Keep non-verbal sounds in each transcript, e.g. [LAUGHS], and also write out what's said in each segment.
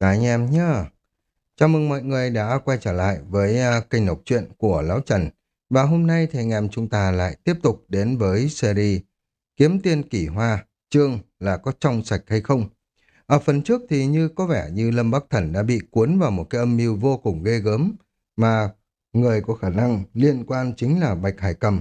Cả anh em nhá. Chào mừng mọi người đã quay trở lại với à, kênh đọc truyện của Lão Trần. Và hôm nay thì anh em chúng ta lại tiếp tục đến với series Kiếm Tiên Kỷ Hoa, chương là có trong sạch hay không. Ở phần trước thì như có vẻ như Lâm Bắc Thần đã bị cuốn vào một cái âm mưu vô cùng ghê gớm, mà người có khả năng liên quan chính là Bạch Hải Cầm.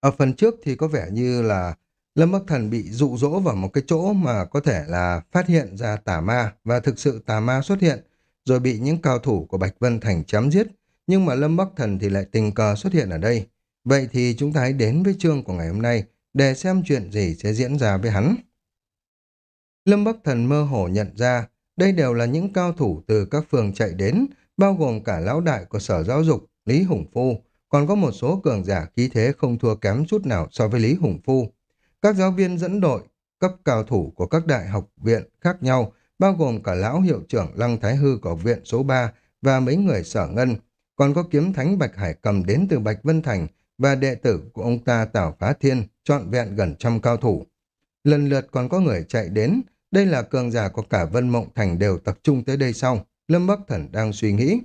Ở phần trước thì có vẻ như là Lâm Bắc Thần bị dụ dỗ vào một cái chỗ mà có thể là phát hiện ra tà ma và thực sự tà ma xuất hiện, rồi bị những cao thủ của Bạch Vân Thành chém giết. Nhưng mà Lâm Bắc Thần thì lại tình cờ xuất hiện ở đây. Vậy thì chúng ta hãy đến với chương của ngày hôm nay để xem chuyện gì sẽ diễn ra với hắn. Lâm Bắc Thần mơ hồ nhận ra đây đều là những cao thủ từ các phường chạy đến, bao gồm cả lão đại của Sở Giáo dục, Lý Hùng Phu, còn có một số cường giả khí thế không thua kém chút nào so với Lý Hùng Phu. Các giáo viên dẫn đội, cấp cao thủ của các đại học viện khác nhau, bao gồm cả lão hiệu trưởng Lăng Thái Hư của viện số 3 và mấy người sở ngân, còn có kiếm thánh Bạch Hải cầm đến từ Bạch Vân Thành và đệ tử của ông ta Tào Phá Thiên, trọn vẹn gần trăm cao thủ. Lần lượt còn có người chạy đến, đây là cường giả của cả Vân Mộng Thành đều tập trung tới đây sau, Lâm Bắc Thần đang suy nghĩ.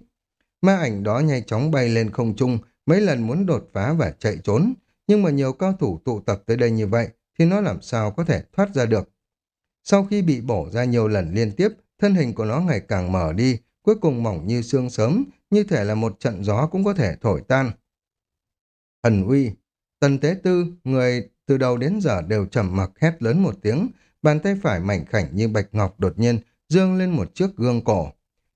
Ma ảnh đó nhanh chóng bay lên không trung, mấy lần muốn đột phá và chạy trốn, nhưng mà nhiều cao thủ tụ tập tới đây như vậy, thì nó làm sao có thể thoát ra được. Sau khi bị bổ ra nhiều lần liên tiếp, thân hình của nó ngày càng mở đi, cuối cùng mỏng như xương sớm, như thể là một trận gió cũng có thể thổi tan. Thần uy, tần tế tư, người từ đầu đến giờ đều trầm mặc hét lớn một tiếng, bàn tay phải mảnh khảnh như bạch ngọc đột nhiên dương lên một chiếc gương cổ.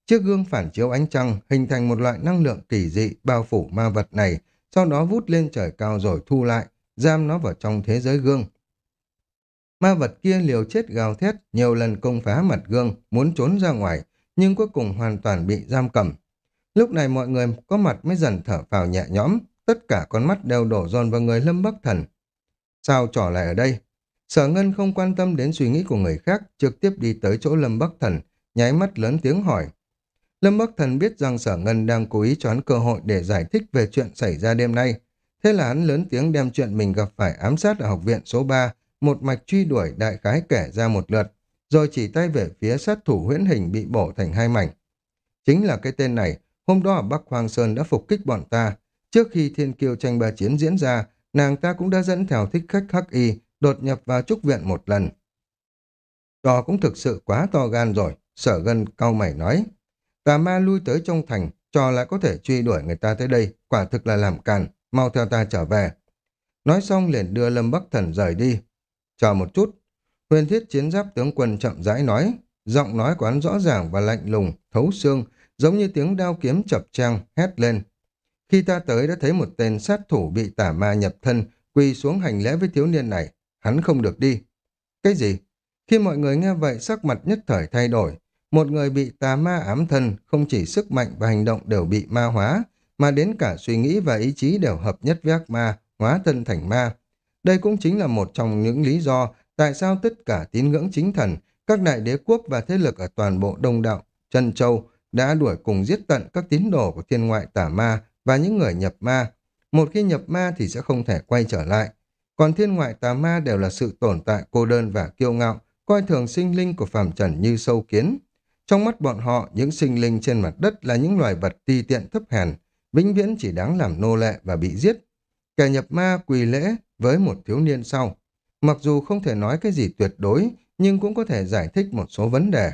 Chiếc gương phản chiếu ánh trăng hình thành một loại năng lượng kỳ dị bao phủ ma vật này, sau đó vút lên trời cao rồi thu lại, giam nó vào trong thế giới gương. Ma vật kia liều chết gào thét, nhiều lần công phá mặt gương, muốn trốn ra ngoài, nhưng cuối cùng hoàn toàn bị giam cầm. Lúc này mọi người có mặt mới dần thở vào nhẹ nhõm, tất cả con mắt đều đổ dồn vào người Lâm Bắc Thần. Sao trò lại ở đây? Sở Ngân không quan tâm đến suy nghĩ của người khác, trực tiếp đi tới chỗ Lâm Bắc Thần, nháy mắt lớn tiếng hỏi. Lâm Bắc Thần biết rằng Sở Ngân đang cố ý choán cơ hội để giải thích về chuyện xảy ra đêm nay. Thế là hắn lớn tiếng đem chuyện mình gặp phải ám sát ở học viện số 3 một mạch truy đuổi đại khái kể ra một lượt, rồi chỉ tay về phía sát thủ huyễn hình bị bổ thành hai mảnh. Chính là cái tên này, hôm đó ở Bắc Hoàng Sơn đã phục kích bọn ta. Trước khi thiên kiêu tranh ba chiến diễn ra, nàng ta cũng đã dẫn theo thích khách hắc y, đột nhập vào trúc viện một lần. Trò cũng thực sự quá to gan rồi, sở gân cau mày nói. Tà ma lui tới trong thành, trò lại có thể truy đuổi người ta tới đây, quả thực là làm càn, mau theo ta trở về. Nói xong liền đưa Lâm Bắc Thần rời đi, Chờ một chút. Huyền thiết chiến giáp tướng quân chậm rãi nói. Giọng nói của hắn rõ ràng và lạnh lùng, thấu xương, giống như tiếng đao kiếm chập trang, hét lên. Khi ta tới đã thấy một tên sát thủ bị tả ma nhập thân, quỳ xuống hành lễ với thiếu niên này. Hắn không được đi. Cái gì? Khi mọi người nghe vậy sắc mặt nhất thời thay đổi. Một người bị tà ma ám thân, không chỉ sức mạnh và hành động đều bị ma hóa, mà đến cả suy nghĩ và ý chí đều hợp nhất với ác ma, hóa thân thành ma. Đây cũng chính là một trong những lý do tại sao tất cả tín ngưỡng chính thần, các đại đế quốc và thế lực ở toàn bộ Đông Đạo, Trân Châu đã đuổi cùng giết tận các tín đồ của thiên ngoại tả ma và những người nhập ma. Một khi nhập ma thì sẽ không thể quay trở lại. Còn thiên ngoại tà ma đều là sự tồn tại cô đơn và kiêu ngạo, coi thường sinh linh của phàm trần như sâu kiến. Trong mắt bọn họ, những sinh linh trên mặt đất là những loài vật ti tiện thấp hèn, vĩnh viễn chỉ đáng làm nô lệ và bị giết. Kẻ nhập ma quỳ lễ với một thiếu niên sau. Mặc dù không thể nói cái gì tuyệt đối, nhưng cũng có thể giải thích một số vấn đề.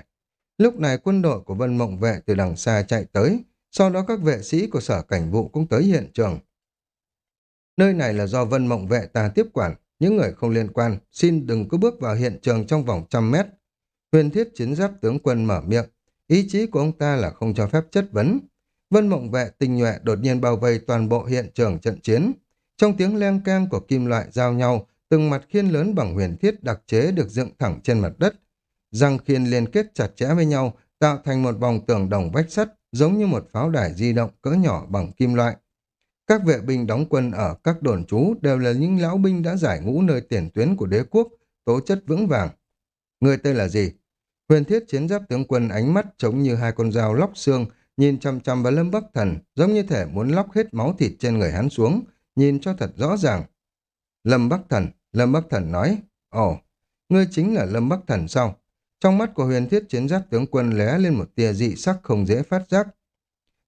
Lúc này quân đội của Vân Mộng Vệ từ đằng xa chạy tới, sau đó các vệ sĩ của sở cảnh vụ cũng tới hiện trường. Nơi này là do Vân Mộng Vệ ta tiếp quản, những người không liên quan xin đừng có bước vào hiện trường trong vòng trăm mét. Huyền thiết chiến giáp tướng quân mở miệng, ý chí của ông ta là không cho phép chất vấn. Vân Mộng Vệ tinh nhuệ đột nhiên bao vây toàn bộ hiện trường trận chiến, trong tiếng len keng của kim loại giao nhau, từng mặt khiên lớn bằng huyền thiết đặc chế được dựng thẳng trên mặt đất. Răng khiên liên kết chặt chẽ với nhau, tạo thành một vòng tường đồng vách sắt, giống như một pháo đài di động cỡ nhỏ bằng kim loại. Các vệ binh đóng quân ở các đồn trú đều là những lão binh đã giải ngũ nơi tiền tuyến của đế quốc, tố chất vững vàng. Người tên là gì? Huyền thiết chiến giáp tướng quân ánh mắt giống như hai con dao lóc xương, nhìn chăm chăm vào lâm bắc thần, giống như thể muốn lóc hết máu thịt trên người hắn xuống, nhìn cho thật rõ ràng. Lâm Bắc Thần, Lâm Bắc Thần nói, Ồ, ngươi chính là Lâm Bắc Thần sao? Trong mắt của huyền thiết chiến giáp tướng quân lé lên một tia dị sắc không dễ phát giác.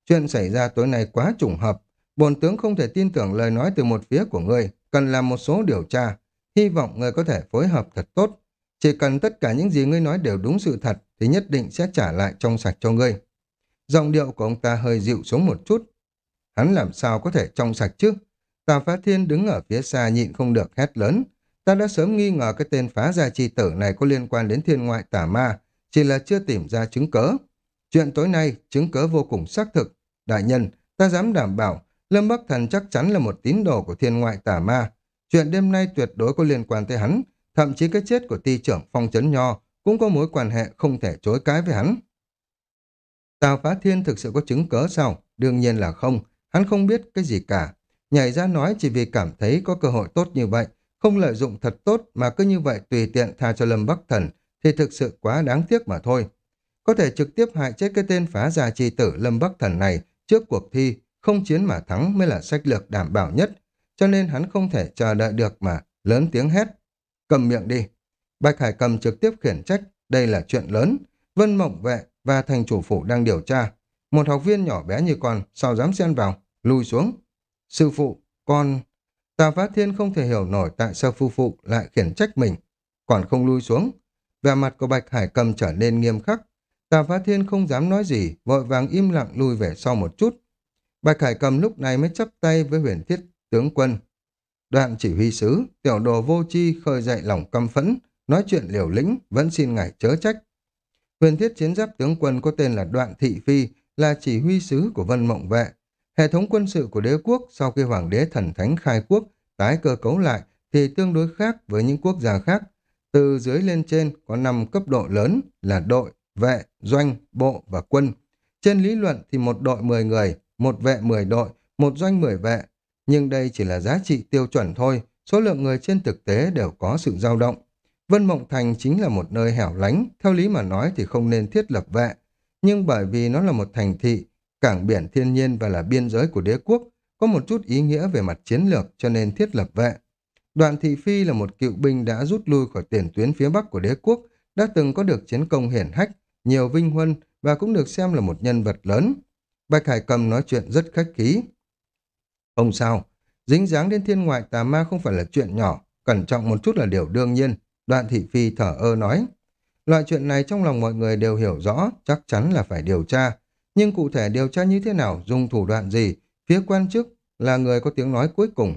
Chuyện xảy ra tối nay quá trùng hợp. Bồn tướng không thể tin tưởng lời nói từ một phía của ngươi, cần làm một số điều tra. Hy vọng ngươi có thể phối hợp thật tốt. Chỉ cần tất cả những gì ngươi nói đều đúng sự thật, thì nhất định sẽ trả lại trong sạch cho ngươi. Giọng điệu của ông ta hơi dịu xuống một chút. Hắn làm sao có thể trong sạch chứ? Tào Phá Thiên đứng ở phía xa nhịn không được hét lớn. Ta đã sớm nghi ngờ cái tên phá gia chi tử này có liên quan đến thiên ngoại tả ma, chỉ là chưa tìm ra chứng cớ. Chuyện tối nay, chứng cớ vô cùng xác thực. Đại nhân, ta dám đảm bảo, Lâm Bắc Thần chắc chắn là một tín đồ của thiên ngoại tả ma. Chuyện đêm nay tuyệt đối có liên quan tới hắn, thậm chí cái chết của Ti trưởng Phong Trấn Nho cũng có mối quan hệ không thể chối cái với hắn. Tào Phá Thiên thực sự có chứng cớ sao? Đương nhiên là không, hắn không biết cái gì cả. Nhảy ra nói chỉ vì cảm thấy có cơ hội tốt như vậy, không lợi dụng thật tốt mà cứ như vậy tùy tiện tha cho Lâm Bắc Thần thì thực sự quá đáng tiếc mà thôi. Có thể trực tiếp hại chết cái tên phá gia chi tử Lâm Bắc Thần này trước cuộc thi, không chiến mà thắng mới là sách lược đảm bảo nhất, cho nên hắn không thể chờ đợi được mà lớn tiếng hét. Cầm miệng đi. Bạch Hải cầm trực tiếp khiển trách, đây là chuyện lớn. Vân Mộng Vệ và thành chủ phủ đang điều tra. Một học viên nhỏ bé như con, sao dám xen vào, lùi xuống. Sư phụ, con... Tà Phá Thiên không thể hiểu nổi tại sao phu phụ lại khiển trách mình, còn không lui xuống. Vẻ mặt của Bạch Hải cầm trở nên nghiêm khắc. Tà Phá Thiên không dám nói gì, vội vàng im lặng lui về sau một chút. Bạch Hải cầm lúc này mới chấp tay với huyền thiết tướng quân. Đoạn chỉ huy sứ, tiểu đồ vô chi khơi dậy lòng căm phẫn, nói chuyện liều lĩnh, vẫn xin ngài chớ trách. Huyền thiết chiến giáp tướng quân có tên là Đoạn Thị Phi, là chỉ huy sứ của Vân Mộng Vệ. Hệ thống quân sự của đế quốc sau khi Hoàng đế thần thánh khai quốc tái cơ cấu lại thì tương đối khác với những quốc gia khác. Từ dưới lên trên có 5 cấp độ lớn là đội, vệ, doanh, bộ và quân. Trên lý luận thì một đội 10 người, một vệ 10 đội, một doanh 10 vệ. Nhưng đây chỉ là giá trị tiêu chuẩn thôi, số lượng người trên thực tế đều có sự dao động. Vân Mộng Thành chính là một nơi hẻo lánh, theo lý mà nói thì không nên thiết lập vệ. Nhưng bởi vì nó là một thành thị, cảng biển thiên nhiên và là biên giới của đế quốc, có một chút ý nghĩa về mặt chiến lược cho nên thiết lập vệ. Đoạn Thị Phi là một cựu binh đã rút lui khỏi tiền tuyến phía bắc của đế quốc, đã từng có được chiến công hiển hách, nhiều vinh huân và cũng được xem là một nhân vật lớn. Bạch Hải Cầm nói chuyện rất khách khí. Không sao, dính dáng đến thiên ngoại tà ma không phải là chuyện nhỏ, cẩn trọng một chút là điều đương nhiên. Đoạn Thị Phi thở ơ nói. Loại chuyện này trong lòng mọi người đều hiểu rõ, chắc chắn là phải điều tra. Nhưng cụ thể điều tra như thế nào, dùng thủ đoạn gì, phía quan chức là người có tiếng nói cuối cùng.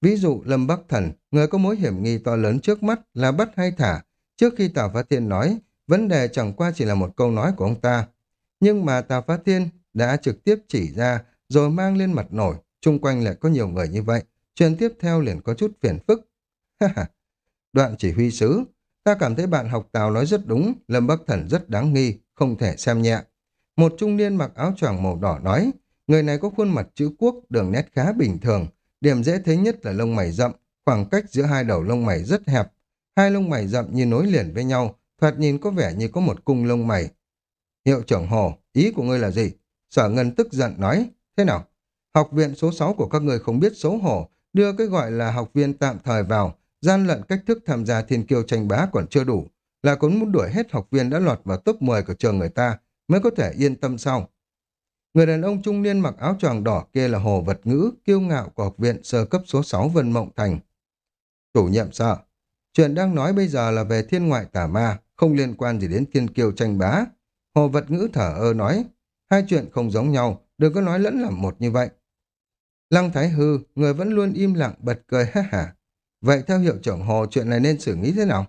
Ví dụ Lâm Bắc Thần, người có mối hiểm nghi to lớn trước mắt là bắt hay thả. Trước khi Tào Phát Thiên nói, vấn đề chẳng qua chỉ là một câu nói của ông ta. Nhưng mà Tào Phát Thiên đã trực tiếp chỉ ra rồi mang lên mặt nổi, chung quanh lại có nhiều người như vậy. Chuyện tiếp theo liền có chút phiền phức. [LAUGHS] Đoạn chỉ huy sứ, ta cảm thấy bạn học Tào nói rất đúng, Lâm Bắc Thần rất đáng nghi, không thể xem nhẹ. Một trung niên mặc áo choàng màu đỏ nói, người này có khuôn mặt chữ quốc, đường nét khá bình thường. Điểm dễ thấy nhất là lông mày rậm, khoảng cách giữa hai đầu lông mày rất hẹp. Hai lông mày rậm như nối liền với nhau, thoạt nhìn có vẻ như có một cung lông mày. Hiệu trưởng Hồ, ý của ngươi là gì? Sở Ngân tức giận nói, thế nào? Học viện số 6 của các người không biết xấu hổ, đưa cái gọi là học viên tạm thời vào, gian lận cách thức tham gia thiên kiêu tranh bá còn chưa đủ, là cũng muốn đuổi hết học viên đã lọt vào top 10 của trường người ta, mới có thể yên tâm sau. Người đàn ông trung niên mặc áo choàng đỏ kia là Hồ Vật Ngữ, kiêu ngạo của học viện sơ cấp số 6 Vân Mộng Thành. Chủ nhiệm sợ, chuyện đang nói bây giờ là về thiên ngoại tả ma, không liên quan gì đến thiên kiêu tranh bá. Hồ Vật Ngữ thở ơ nói, hai chuyện không giống nhau, đừng có nói lẫn làm một như vậy. Lăng Thái Hư, người vẫn luôn im lặng bật cười ha hả. Vậy theo hiệu trưởng Hồ chuyện này nên xử lý thế nào?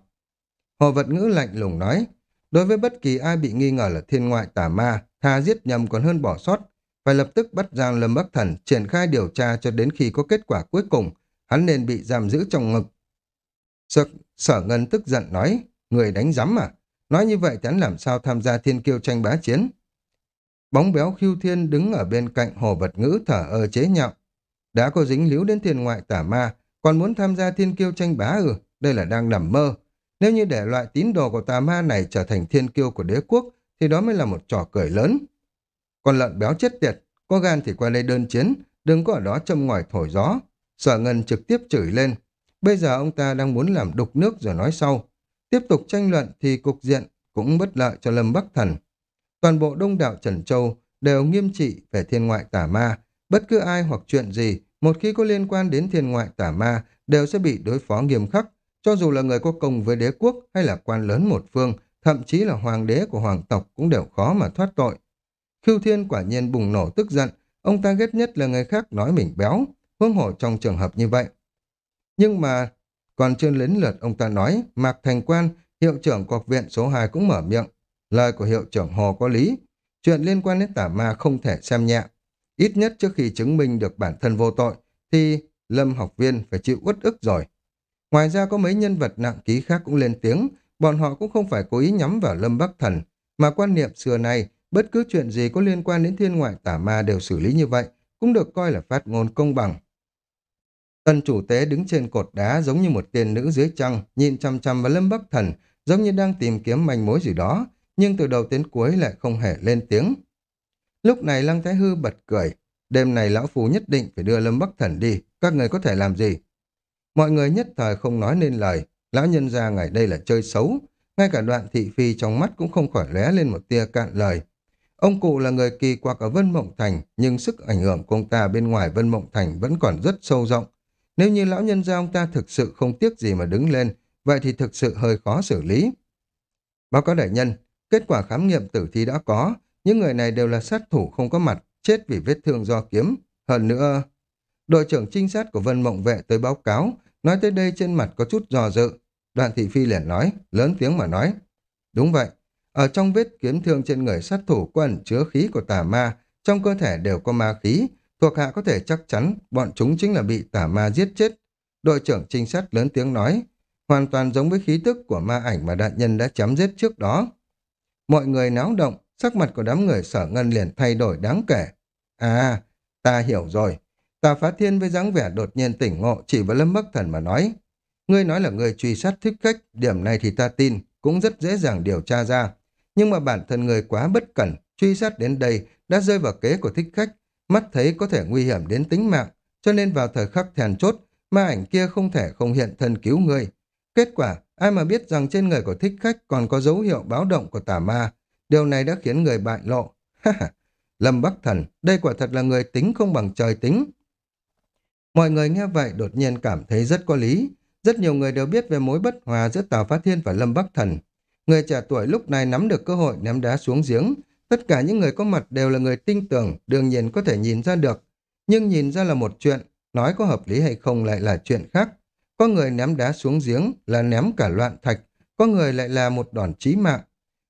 Hồ Vật Ngữ lạnh lùng nói, đối với bất kỳ ai bị nghi ngờ là thiên ngoại tả ma, thà giết nhầm còn hơn bỏ sót, phải lập tức bắt giam Lâm Bắc Thần triển khai điều tra cho đến khi có kết quả cuối cùng, hắn nên bị giam giữ trong ngực. Sở, sở Ngân tức giận nói, người đánh giám à? Nói như vậy thì hắn làm sao tham gia thiên kiêu tranh bá chiến? Bóng béo khiêu thiên đứng ở bên cạnh hồ vật ngữ thở ơ chế nhạo. Đã có dính líu đến thiên ngoại tả ma, còn muốn tham gia thiên kiêu tranh bá ừ, đây là đang nằm mơ. Nếu như để loại tín đồ của tà ma này trở thành thiên kiêu của đế quốc, thì đó mới là một trò cười lớn. Còn lợn béo chết tiệt, có gan thì qua đây đơn chiến, đừng có ở đó châm ngòi thổi gió. Sở Ngân trực tiếp chửi lên. Bây giờ ông ta đang muốn làm đục nước rồi nói sau. Tiếp tục tranh luận thì cục diện cũng bất lợi cho Lâm Bắc Thần. Toàn bộ đông đạo Trần Châu đều nghiêm trị về thiên ngoại tả ma. Bất cứ ai hoặc chuyện gì, một khi có liên quan đến thiên ngoại tả ma, đều sẽ bị đối phó nghiêm khắc. Cho dù là người có công với đế quốc hay là quan lớn một phương, thậm chí là hoàng đế của hoàng tộc cũng đều khó mà thoát tội. Khưu Thiên quả nhiên bùng nổ tức giận, ông ta ghét nhất là người khác nói mình béo, huống hổ trong trường hợp như vậy. Nhưng mà, còn chưa đến lượt ông ta nói, Mạc Thành Quan, hiệu trưởng cọc viện số 2 cũng mở miệng. Lời của hiệu trưởng Hồ có lý, chuyện liên quan đến tả ma không thể xem nhẹ. Ít nhất trước khi chứng minh được bản thân vô tội, thì Lâm học viên phải chịu uất ức rồi. Ngoài ra có mấy nhân vật nặng ký khác cũng lên tiếng, bọn họ cũng không phải cố ý nhắm vào Lâm Bắc Thần, mà quan niệm xưa nay bất cứ chuyện gì có liên quan đến thiên ngoại tả ma đều xử lý như vậy, cũng được coi là phát ngôn công bằng. Tần chủ tế đứng trên cột đá giống như một tiên nữ dưới trăng, nhìn chăm chăm vào Lâm Bắc Thần, giống như đang tìm kiếm manh mối gì đó, nhưng từ đầu đến cuối lại không hề lên tiếng. Lúc này Lăng Thái Hư bật cười, đêm này lão phù nhất định phải đưa Lâm Bắc Thần đi, các người có thể làm gì? Mọi người nhất thời không nói nên lời, lão nhân ra ngày đây là chơi xấu, ngay cả đoạn thị phi trong mắt cũng không khỏi lóe lên một tia cạn lời. Ông cụ là người kỳ quặc ở Vân Mộng Thành, nhưng sức ảnh hưởng của ông ta bên ngoài Vân Mộng Thành vẫn còn rất sâu rộng. Nếu như lão nhân gia ông ta thực sự không tiếc gì mà đứng lên, vậy thì thực sự hơi khó xử lý. Báo cáo đại nhân, kết quả khám nghiệm tử thi đã có, những người này đều là sát thủ không có mặt, chết vì vết thương do kiếm. Hơn nữa, đội trưởng trinh sát của Vân Mộng Vệ tới báo cáo, nói tới đây trên mặt có chút dò dự. Đoạn thị phi liền nói, lớn tiếng mà nói. Đúng vậy, ở trong vết kiếm thương trên người sát thủ có ẩn chứa khí của tà ma, trong cơ thể đều có ma khí, thuộc hạ có thể chắc chắn bọn chúng chính là bị tà ma giết chết. Đội trưởng trinh sát lớn tiếng nói, hoàn toàn giống với khí tức của ma ảnh mà đại nhân đã chém giết trước đó. Mọi người náo động, sắc mặt của đám người sở ngân liền thay đổi đáng kể. À, ta hiểu rồi. Tà phá thiên với dáng vẻ đột nhiên tỉnh ngộ chỉ vào lâm bắc thần mà nói. Ngươi nói là người truy sát thích khách, điểm này thì ta tin, cũng rất dễ dàng điều tra ra. Nhưng mà bản thân người quá bất cẩn, truy sát đến đây đã rơi vào kế của thích khách, mắt thấy có thể nguy hiểm đến tính mạng, cho nên vào thời khắc thèn chốt, ma ảnh kia không thể không hiện thân cứu người. Kết quả, ai mà biết rằng trên người của thích khách còn có dấu hiệu báo động của tà ma, điều này đã khiến người bại lộ. [LAUGHS] Lâm Bắc Thần, đây quả thật là người tính không bằng trời tính. Mọi người nghe vậy đột nhiên cảm thấy rất có lý. Rất nhiều người đều biết về mối bất hòa giữa Tào Phát Thiên và Lâm Bắc Thần. Người trẻ tuổi lúc này nắm được cơ hội ném đá xuống giếng. Tất cả những người có mặt đều là người tinh tưởng, đương nhiên có thể nhìn ra được. Nhưng nhìn ra là một chuyện, nói có hợp lý hay không lại là chuyện khác. Có người ném đá xuống giếng là ném cả loạn thạch, có người lại là một đòn chí mạng.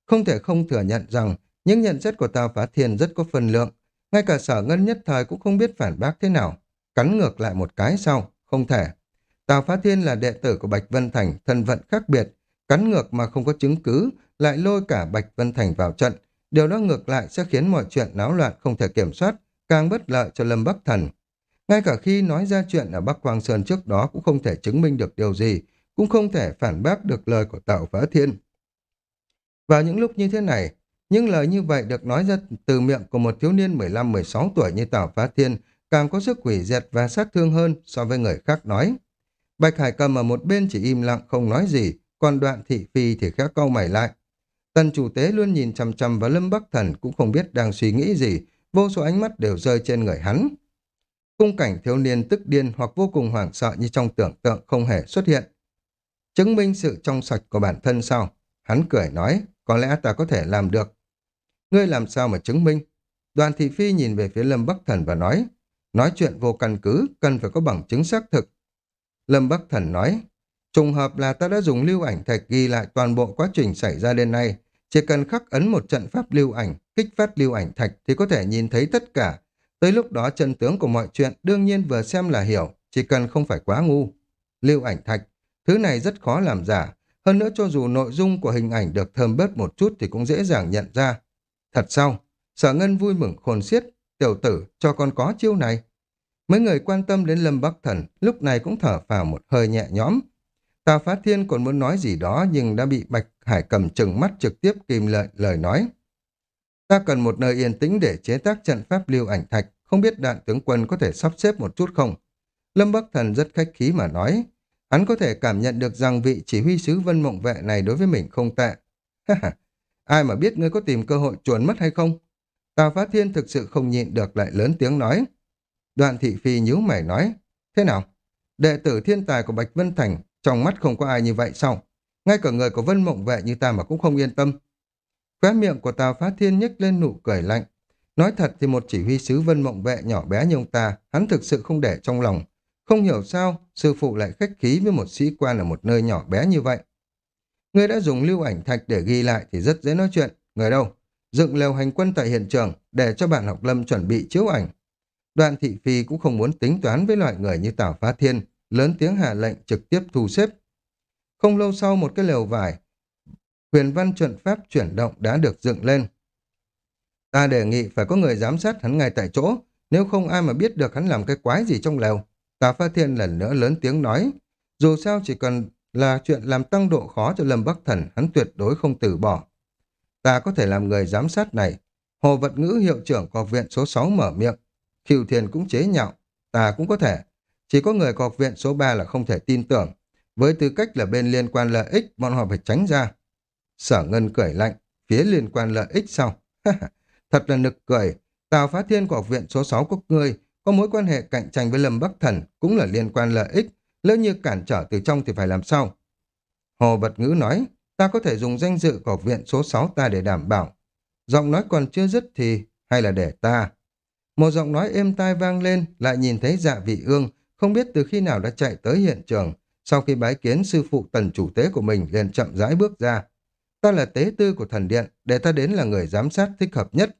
Không thể không thừa nhận rằng những nhận xét của Tào Phá Thiên rất có phần lượng. Ngay cả sở ngân nhất thời cũng không biết phản bác thế nào. Cắn ngược lại một cái sau, không thể. Tào Phá Thiên là đệ tử của Bạch Vân Thành, thân vận khác biệt. Cắn ngược mà không có chứng cứ, lại lôi cả Bạch Vân Thành vào trận. Điều đó ngược lại sẽ khiến mọi chuyện náo loạn không thể kiểm soát, càng bất lợi cho Lâm Bắc Thần. Ngay cả khi nói ra chuyện ở Bắc Quang Sơn trước đó cũng không thể chứng minh được điều gì, cũng không thể phản bác được lời của Tào Phá Thiên. Vào những lúc như thế này, những lời như vậy được nói ra từ miệng của một thiếu niên 15-16 tuổi như Tào Phá Thiên càng có sức quỷ diệt và sát thương hơn so với người khác nói. Bạch Hải cầm ở một bên chỉ im lặng không nói gì, còn đoạn thị phi thì khẽ câu mày lại. Tần chủ tế luôn nhìn chằm chằm vào Lâm Bắc Thần cũng không biết đang suy nghĩ gì, vô số ánh mắt đều rơi trên người hắn. Cung cảnh thiếu niên tức điên hoặc vô cùng hoảng sợ như trong tưởng tượng không hề xuất hiện. Chứng minh sự trong sạch của bản thân sao? Hắn cười nói, có lẽ ta có thể làm được. Ngươi làm sao mà chứng minh? Đoàn thị phi nhìn về phía Lâm Bắc Thần và nói, nói chuyện vô căn cứ, cần phải có bằng chứng xác thực. Lâm Bắc Thần nói, trùng hợp là ta đã dùng lưu ảnh thạch ghi lại toàn bộ quá trình xảy ra đến nay. Chỉ cần khắc ấn một trận pháp lưu ảnh, kích phát lưu ảnh thạch thì có thể nhìn thấy tất cả. Tới lúc đó chân tướng của mọi chuyện đương nhiên vừa xem là hiểu, chỉ cần không phải quá ngu. Lưu ảnh thạch, thứ này rất khó làm giả. Hơn nữa cho dù nội dung của hình ảnh được thơm bớt một chút thì cũng dễ dàng nhận ra. Thật sao? Sở Ngân vui mừng khôn xiết. Tiểu tử, cho con có chiêu này. Mấy người quan tâm đến Lâm Bắc Thần lúc này cũng thở phào một hơi nhẹ nhõm. Tào Phá Thiên còn muốn nói gì đó nhưng đã bị Bạch Hải cầm chừng mắt trực tiếp kìm lợi lời nói. Ta cần một nơi yên tĩnh để chế tác trận pháp lưu ảnh thạch, không biết đạn tướng quân có thể sắp xếp một chút không? Lâm Bắc Thần rất khách khí mà nói. Hắn có thể cảm nhận được rằng vị chỉ huy sứ Vân Mộng Vệ này đối với mình không tệ. ai mà biết ngươi có tìm cơ hội chuồn mất hay không? Tào Phá Thiên thực sự không nhịn được lại lớn tiếng nói. Đoạn thị phi nhíu mày nói, thế nào? Đệ tử thiên tài của Bạch Vân Thành, trong mắt không có ai như vậy sao? Ngay cả người của Vân Mộng Vệ như ta mà cũng không yên tâm. Khóe miệng của Tào Phá Thiên nhếch lên nụ cười lạnh. Nói thật thì một chỉ huy sứ Vân Mộng Vệ nhỏ bé như ông ta, hắn thực sự không để trong lòng. Không hiểu sao, sư phụ lại khách khí với một sĩ quan ở một nơi nhỏ bé như vậy. Người đã dùng lưu ảnh thạch để ghi lại thì rất dễ nói chuyện. Người đâu? Dựng lều hành quân tại hiện trường để cho bạn học lâm chuẩn bị chiếu ảnh. Đoạn thị phi cũng không muốn tính toán với loại người như Tào Phá Thiên, lớn tiếng hạ lệnh trực tiếp thu xếp. Không lâu sau một cái lều vải, huyền văn chuẩn pháp chuyển động đã được dựng lên. Ta đề nghị phải có người giám sát hắn ngay tại chỗ, nếu không ai mà biết được hắn làm cái quái gì trong lều. Tào Phá Thiên lần nữa lớn tiếng nói, dù sao chỉ cần là chuyện làm tăng độ khó cho Lâm Bắc Thần, hắn tuyệt đối không từ bỏ. Ta có thể làm người giám sát này. Hồ Vật Ngữ hiệu trưởng của viện số 6 mở miệng. Khiêu Thiền cũng chế nhạo. Ta cũng có thể. Chỉ có người của viện số 3 là không thể tin tưởng. Với tư cách là bên liên quan lợi ích, bọn họ phải tránh ra. Sở Ngân cười lạnh. Phía liên quan lợi ích sao? Thật là nực cười. Tào Phá Thiên của học viện số 6 của ngươi có mối quan hệ cạnh tranh với Lâm Bắc Thần cũng là liên quan lợi ích. Lỡ như cản trở từ trong thì phải làm sao? Hồ Bật Ngữ nói, ta có thể dùng danh dự của học viện số 6 ta để đảm bảo. Giọng nói còn chưa dứt thì, hay là để ta? Một giọng nói êm tai vang lên, lại nhìn thấy dạ vị ương, không biết từ khi nào đã chạy tới hiện trường. Sau khi bái kiến sư phụ tần chủ tế của mình liền chậm rãi bước ra. Ta là tế tư của thần điện, để ta đến là người giám sát thích hợp nhất.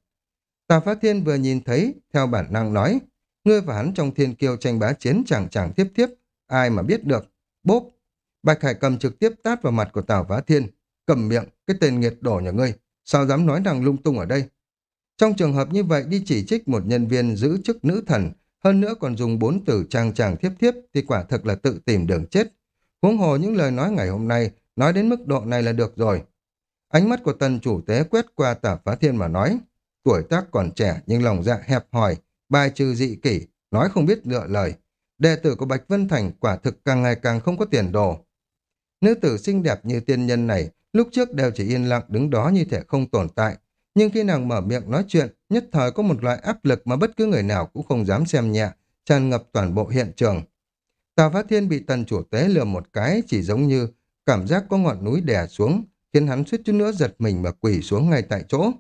Tà Phát Thiên vừa nhìn thấy, theo bản năng nói, ngươi và hắn trong thiên kiêu tranh bá chiến chẳng chẳng tiếp tiếp, ai mà biết được. Bốp! Bạch Hải cầm trực tiếp tát vào mặt của Tào Phá Thiên. Cầm miệng, cái tên nghiệt đổ nhà ngươi, sao dám nói năng lung tung ở đây? Trong trường hợp như vậy đi chỉ trích một nhân viên giữ chức nữ thần, hơn nữa còn dùng bốn từ trang tràng thiếp thiếp thì quả thực là tự tìm đường chết. Huống hồ những lời nói ngày hôm nay, nói đến mức độ này là được rồi. Ánh mắt của tần chủ tế quét qua tả phá thiên mà nói, tuổi tác còn trẻ nhưng lòng dạ hẹp hòi, bài trừ dị kỷ, nói không biết lựa lời. Đệ tử của Bạch Vân Thành quả thực càng ngày càng không có tiền đồ. Nữ tử xinh đẹp như tiên nhân này, lúc trước đều chỉ yên lặng đứng đó như thể không tồn tại. Nhưng khi nàng mở miệng nói chuyện, nhất thời có một loại áp lực mà bất cứ người nào cũng không dám xem nhẹ, tràn ngập toàn bộ hiện trường. Tào Phát Thiên bị tần chủ tế lừa một cái chỉ giống như cảm giác có ngọn núi đè xuống, khiến hắn suýt chút nữa giật mình mà quỳ xuống ngay tại chỗ.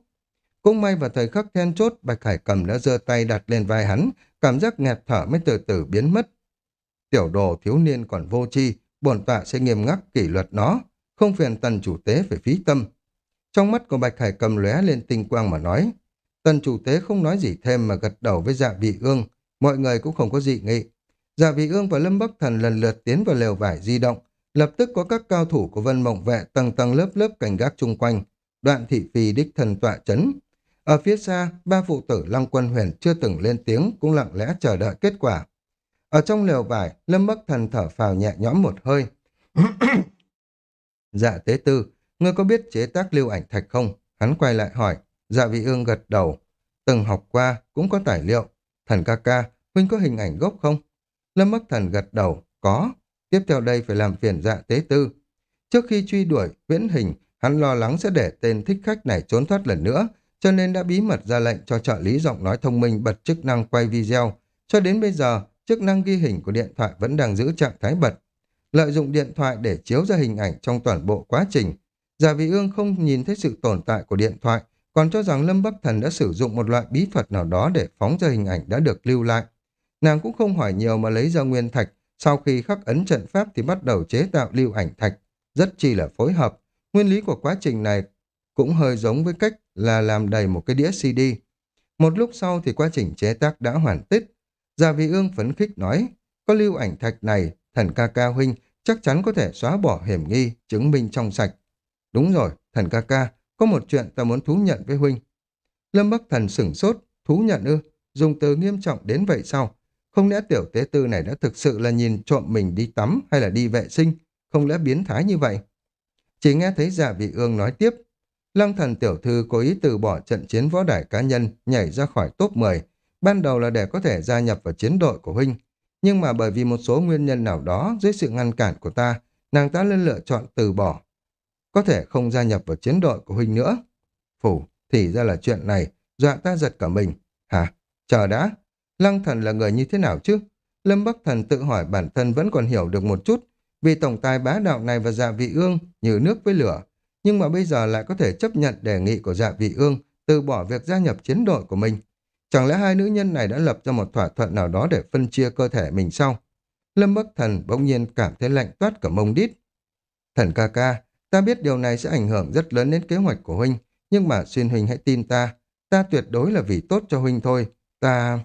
Cũng may vào thời khắc then chốt, Bạch Hải Cầm đã giơ tay đặt lên vai hắn, cảm giác nghẹt thở mới từ từ biến mất. Tiểu đồ thiếu niên còn vô tri, bổn tọa sẽ nghiêm ngắc kỷ luật nó, không phiền tần chủ tế phải phí tâm. Trong mắt của Bạch Hải cầm lóe lên tinh quang mà nói, tần chủ tế không nói gì thêm mà gật đầu với dạ vị ương, mọi người cũng không có dị nghị. Dạ vị ương và Lâm Bắc Thần lần lượt tiến vào lều vải di động, lập tức có các cao thủ của Vân Mộng Vệ tầng tầng lớp lớp cảnh gác chung quanh, đoạn thị phi đích thần tọa chấn. Ở phía xa, ba phụ tử Long Quân Huyền chưa từng lên tiếng cũng lặng lẽ chờ đợi kết quả. Ở trong lều vải, Lâm Bắc Thần thở phào nhẹ nhõm một hơi. [COUGHS] dạ tế tư, ngươi có biết chế tác lưu ảnh thạch không? Hắn quay lại hỏi. Dạ vị ương gật đầu. Từng học qua, cũng có tài liệu. Thần ca ca, huynh có hình ảnh gốc không? Lâm Bắc Thần gật đầu. Có. Tiếp theo đây phải làm phiền dạ tế tư. Trước khi truy đuổi, viễn hình, hắn lo lắng sẽ để tên thích khách này trốn thoát lần nữa, cho nên đã bí mật ra lệnh cho trợ lý giọng nói thông minh bật chức năng quay video. Cho đến bây giờ, chức năng ghi hình của điện thoại vẫn đang giữ trạng thái bật. Lợi dụng điện thoại để chiếu ra hình ảnh trong toàn bộ quá trình. Giả vị ương không nhìn thấy sự tồn tại của điện thoại, còn cho rằng Lâm Bắc Thần đã sử dụng một loại bí thuật nào đó để phóng ra hình ảnh đã được lưu lại. Nàng cũng không hỏi nhiều mà lấy ra nguyên thạch, sau khi khắc ấn trận pháp thì bắt đầu chế tạo lưu ảnh thạch, rất chi là phối hợp. Nguyên lý của quá trình này cũng hơi giống với cách là làm đầy một cái đĩa CD. Một lúc sau thì quá trình chế tác đã hoàn tất, Gia vị ương phấn khích nói, có lưu ảnh thạch này, thần ca ca huynh chắc chắn có thể xóa bỏ hiểm nghi, chứng minh trong sạch. Đúng rồi, thần ca ca, có một chuyện ta muốn thú nhận với huynh. Lâm Bắc Thần sửng sốt, thú nhận ư, dùng từ nghiêm trọng đến vậy sao? Không lẽ tiểu tế tư này đã thực sự là nhìn trộm mình đi tắm hay là đi vệ sinh, không lẽ biến thái như vậy? Chỉ nghe thấy giả vị ương nói tiếp, Lăng thần tiểu thư cố ý từ bỏ trận chiến võ đài cá nhân, nhảy ra khỏi top 10, Ban đầu là để có thể gia nhập vào chiến đội của huynh, nhưng mà bởi vì một số nguyên nhân nào đó dưới sự ngăn cản của ta, nàng ta lên lựa chọn từ bỏ. Có thể không gia nhập vào chiến đội của huynh nữa. phủ, thì ra là chuyện này, dọa ta giật cả mình. Hả? Chờ đã. Lăng thần là người như thế nào chứ? Lâm Bắc Thần tự hỏi bản thân vẫn còn hiểu được một chút, vì tổng tài bá đạo này và dạ vị ương như nước với lửa, nhưng mà bây giờ lại có thể chấp nhận đề nghị của dạ vị ương từ bỏ việc gia nhập chiến đội của mình. Chẳng lẽ hai nữ nhân này đã lập ra một thỏa thuận nào đó để phân chia cơ thể mình sao? Lâm Bắc Thần bỗng nhiên cảm thấy lạnh toát cả mông đít. Thần ca ca, ta biết điều này sẽ ảnh hưởng rất lớn đến kế hoạch của huynh, nhưng mà xuyên huynh hãy tin ta, ta tuyệt đối là vì tốt cho huynh thôi, ta...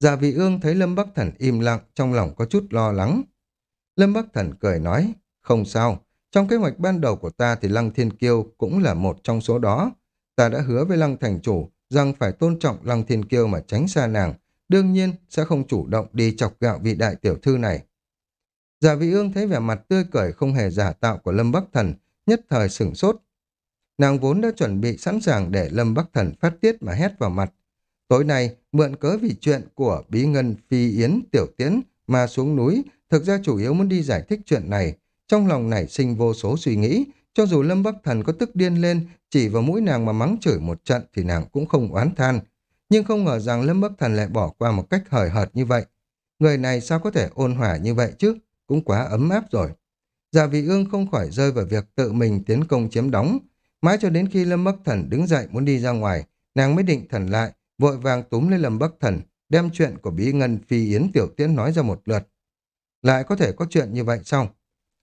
già vị ương thấy Lâm Bắc Thần im lặng, trong lòng có chút lo lắng. Lâm Bắc Thần cười nói, không sao, trong kế hoạch ban đầu của ta thì Lăng Thiên Kiêu cũng là một trong số đó. Ta đã hứa với Lăng Thành Chủ rằng phải tôn trọng Lăng Thiên Kiêu mà tránh xa nàng, đương nhiên sẽ không chủ động đi chọc gạo vị đại tiểu thư này. Giả vị ương thấy vẻ mặt tươi cười không hề giả tạo của Lâm Bắc Thần, nhất thời sửng sốt. Nàng vốn đã chuẩn bị sẵn sàng để Lâm Bắc Thần phát tiết mà hét vào mặt. Tối nay, mượn cớ vì chuyện của Bí Ngân Phi Yến Tiểu Tiến mà xuống núi, thực ra chủ yếu muốn đi giải thích chuyện này. Trong lòng nảy sinh vô số suy nghĩ, cho dù Lâm Bắc Thần có tức điên lên, chỉ vào mũi nàng mà mắng chửi một trận thì nàng cũng không oán than. Nhưng không ngờ rằng Lâm Bắc Thần lại bỏ qua một cách hời hợt như vậy. Người này sao có thể ôn hòa như vậy chứ? Cũng quá ấm áp rồi. Dạ vị ương không khỏi rơi vào việc tự mình tiến công chiếm đóng. Mãi cho đến khi Lâm Bắc Thần đứng dậy muốn đi ra ngoài, nàng mới định thần lại, vội vàng túm lên Lâm Bắc Thần, đem chuyện của Bí Ngân Phi Yến Tiểu Tiễn nói ra một lượt. Lại có thể có chuyện như vậy sao?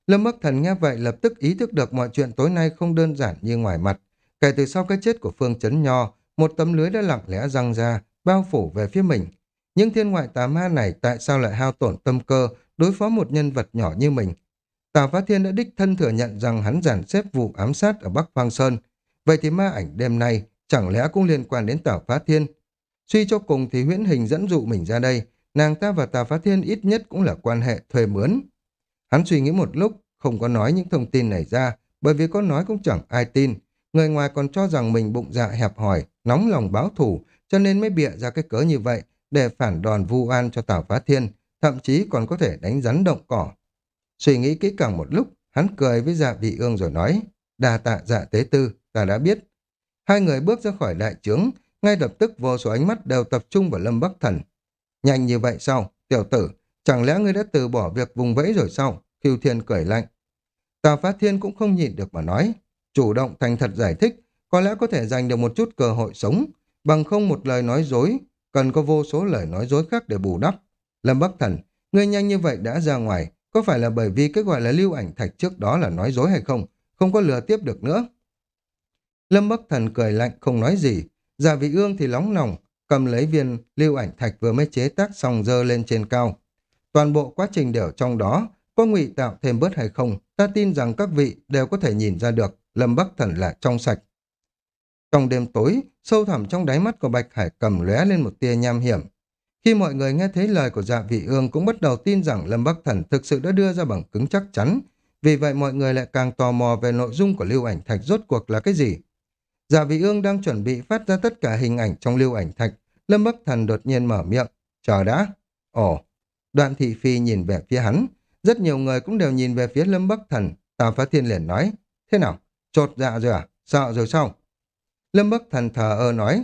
Lâm Bắc Thần nghe vậy lập tức ý thức được mọi chuyện tối nay không đơn giản như ngoài mặt. Kể từ sau cái chết của Phương Chấn Nho, một tấm lưới đã lặng lẽ răng ra, bao phủ về phía mình. Nhưng thiên ngoại tà ma này tại sao lại hao tổn tâm cơ đối phó một nhân vật nhỏ như mình? Tào Phá Thiên đã đích thân thừa nhận rằng hắn giàn xếp vụ ám sát ở Bắc Hoang Sơn. Vậy thì ma ảnh đêm nay chẳng lẽ cũng liên quan đến Tào Phá Thiên? Suy cho cùng thì huyễn hình dẫn dụ mình ra đây, nàng ta và Tào Phá Thiên ít nhất cũng là quan hệ thuê mướn. Hắn suy nghĩ một lúc, không có nói những thông tin này ra, bởi vì có nói cũng chẳng ai tin. Người ngoài còn cho rằng mình bụng dạ hẹp hòi, nóng lòng báo thù, cho nên mới bịa ra cái cớ như vậy để phản đòn vu oan cho Tào Phá Thiên, thậm chí còn có thể đánh rắn động cỏ. Suy nghĩ kỹ càng một lúc, hắn cười với dạ vị ương rồi nói, đà tạ dạ tế tư, ta đã biết. Hai người bước ra khỏi đại trướng, ngay lập tức vô số ánh mắt đều tập trung vào Lâm Bắc Thần. Nhanh như vậy sao, tiểu tử, chẳng lẽ ngươi đã từ bỏ việc vùng vẫy rồi sao? Khiêu Thiên cười lạnh. Tào Phát Thiên cũng không nhịn được mà nói, chủ động thành thật giải thích, có lẽ có thể giành được một chút cơ hội sống, bằng không một lời nói dối, cần có vô số lời nói dối khác để bù đắp. Lâm Bắc Thần, ngươi nhanh như vậy đã ra ngoài, có phải là bởi vì cái gọi là lưu ảnh thạch trước đó là nói dối hay không? Không có lừa tiếp được nữa. Lâm Bắc Thần cười lạnh không nói gì, già vị ương thì nóng nòng, cầm lấy viên lưu ảnh thạch vừa mới chế tác xong dơ lên trên cao. Toàn bộ quá trình đều trong đó, có ngụy tạo thêm bớt hay không, ta tin rằng các vị đều có thể nhìn ra được Lâm Bắc Thần là trong sạch. Trong đêm tối, sâu thẳm trong đáy mắt của Bạch Hải cầm lóe lên một tia nham hiểm. Khi mọi người nghe thấy lời của dạ vị ương cũng bắt đầu tin rằng Lâm Bắc Thần thực sự đã đưa ra bằng cứng chắc chắn. Vì vậy mọi người lại càng tò mò về nội dung của lưu ảnh thạch rốt cuộc là cái gì. Dạ vị ương đang chuẩn bị phát ra tất cả hình ảnh trong lưu ảnh thạch. Lâm Bắc Thần đột nhiên mở miệng. Chờ đã. Ồ. Đoạn thị phi nhìn về phía hắn. Rất nhiều người cũng đều nhìn về phía Lâm Bắc Thần. Tào Phá Thiên liền nói. Thế nào? Chột dạ rồi à? Sợ rồi sao? Lâm Bắc Thần thờ ơ nói.